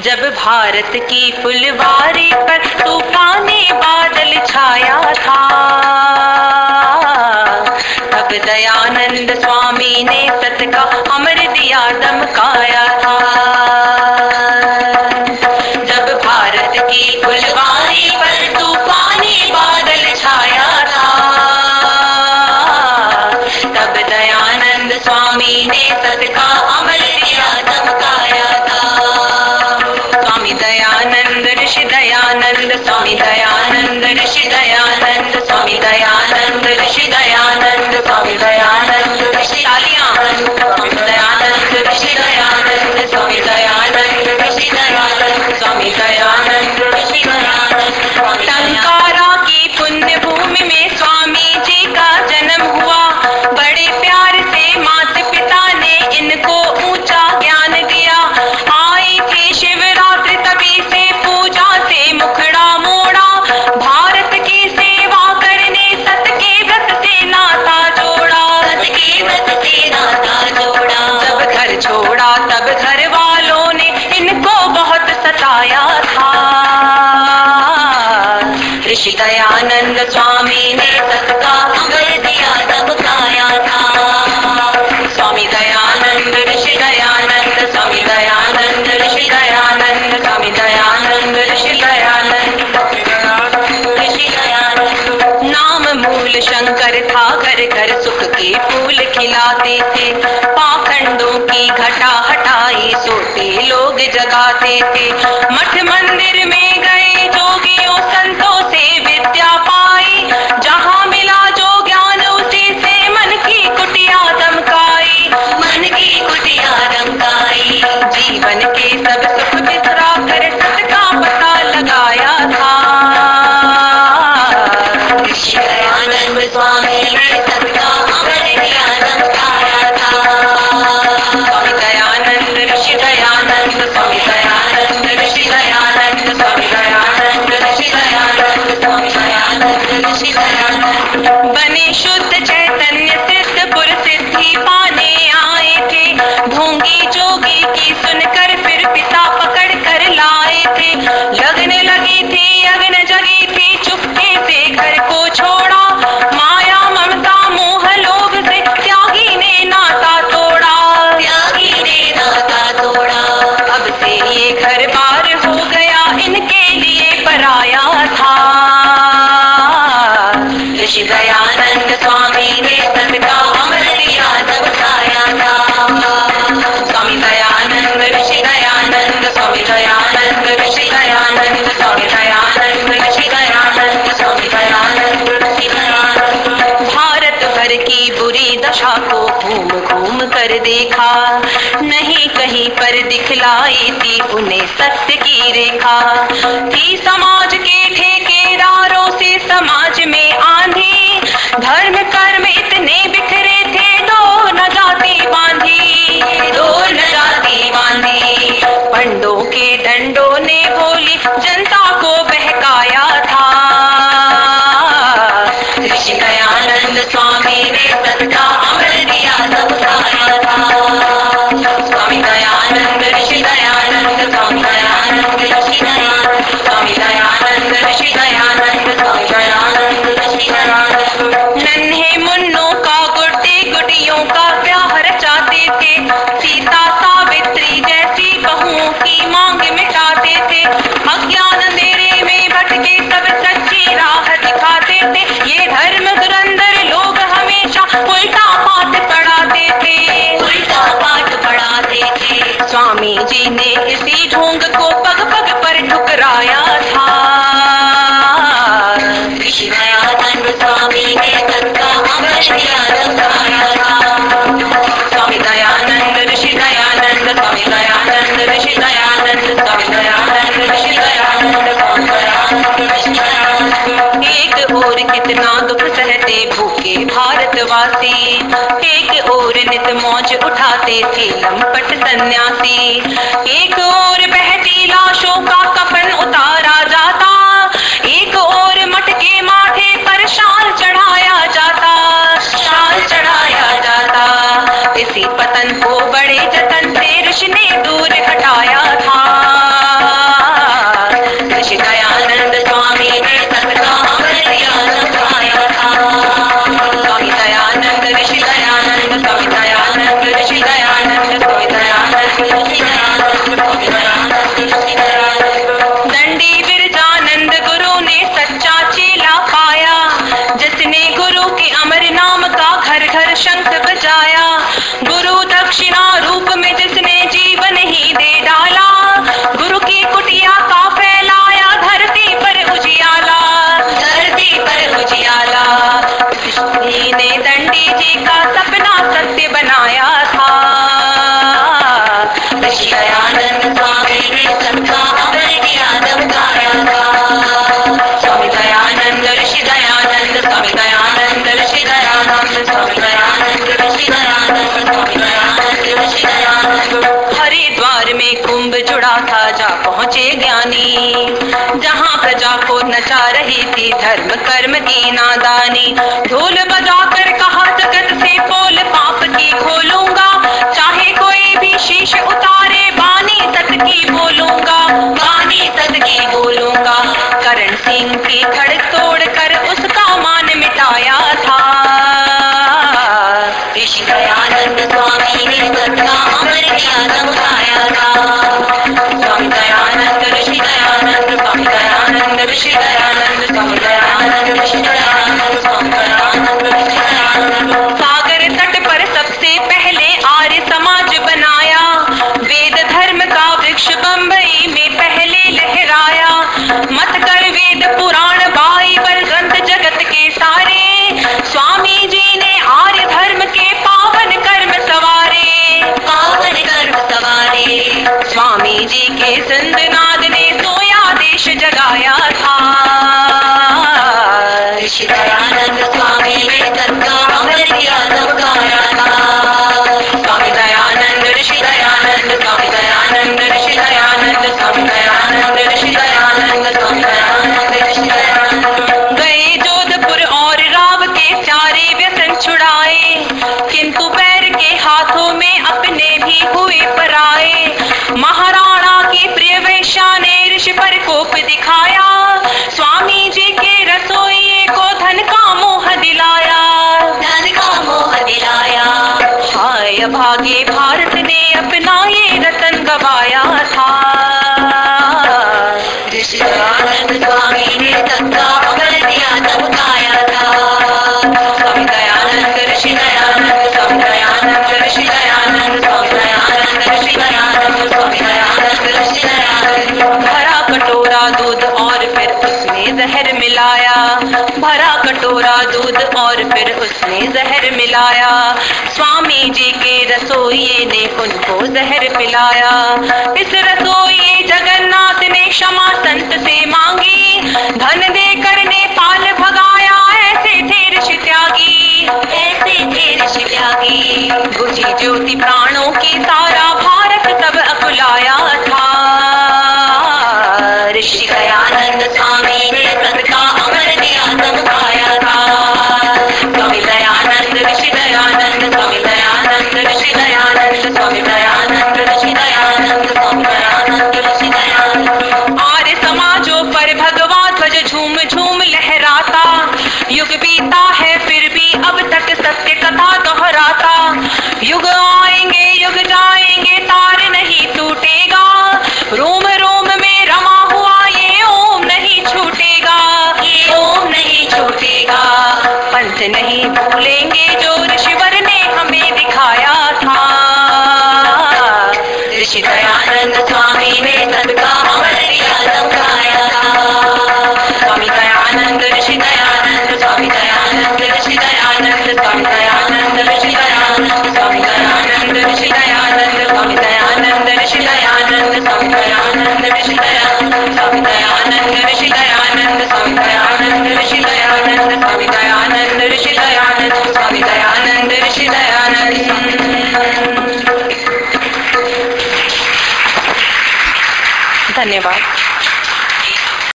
जब भारत की फुलवारी पर तूफानी बादल छाया था, तब दयानंद स्वामी ने सत का अमर दिया दमकाया था। दयानंद स्वामी दयानंद, ऋषि दयानंद स्वामी दयानंद, ऋषि दयानंद स्वामी दयानंद, ऋषि स्वामी दयानंद, ऋषि दयानंद स्वामी दयानंद, ऋषि दयानंद स्वामी दया के फूल खिलाते थे। पाखंडों की घटा हटाई सोते लोग जगाते थे। मठ मन ಪರಿಶುದ್ಧ पर देखा, नहीं कहीं पर दिखलाई थी उन्हें सत्य की रेखा। थी समाज के ठेकेदारों से समाज में आंधी, धर्म कर्म इतने बिखरे थे, दो न जाती बांधी, दो न जाती बांधी। पंडों के दंडों ने बोली, जनता को बहकाया था। दयानंद स्वामी ने किसी ढोंग को पग पग पर ठुकराया था। दयानंद स्वामी ने सबका अमर ज्ञान पाया था। स्वामी दयानंद, ऋषि दयानंद, स्वामी दयानंद, ऋषि दयानंद, स्वामी दयानंद, ऋषि दयानंद, स्वामी दयानंद एक और कितना दुख सहते भूखे भारतवासी, एक और नित मौज उठाते थे लंपट सन्यासी। एक सब कर्म की नादानी ढोल बजा कर कहा, जगत से पोल पाप की खोलूँगा। चाहे कोई भी शीश उतारे बानी तक की बोलूँगा। बानी तक की बोलूँगा। करण सिंह की खड़ तोड़ कर उसका मान मिटाया था। ऋषि दयानंद स्वामी ने भागे भारत ने अपना ये रतन गवाया था। स्वामी ने दिया दयानंद स्वामी दयानंद स्वामी स्वामी भरा कटोरा दूध और फिर उसने जहर मिलाया। भरा कटोरा दूध और फिर उसने जहर मिलाया। स्वामी स्वामी जी के रसोई ने उनको जहर पिलाया। इस रसोई धन्यवाद।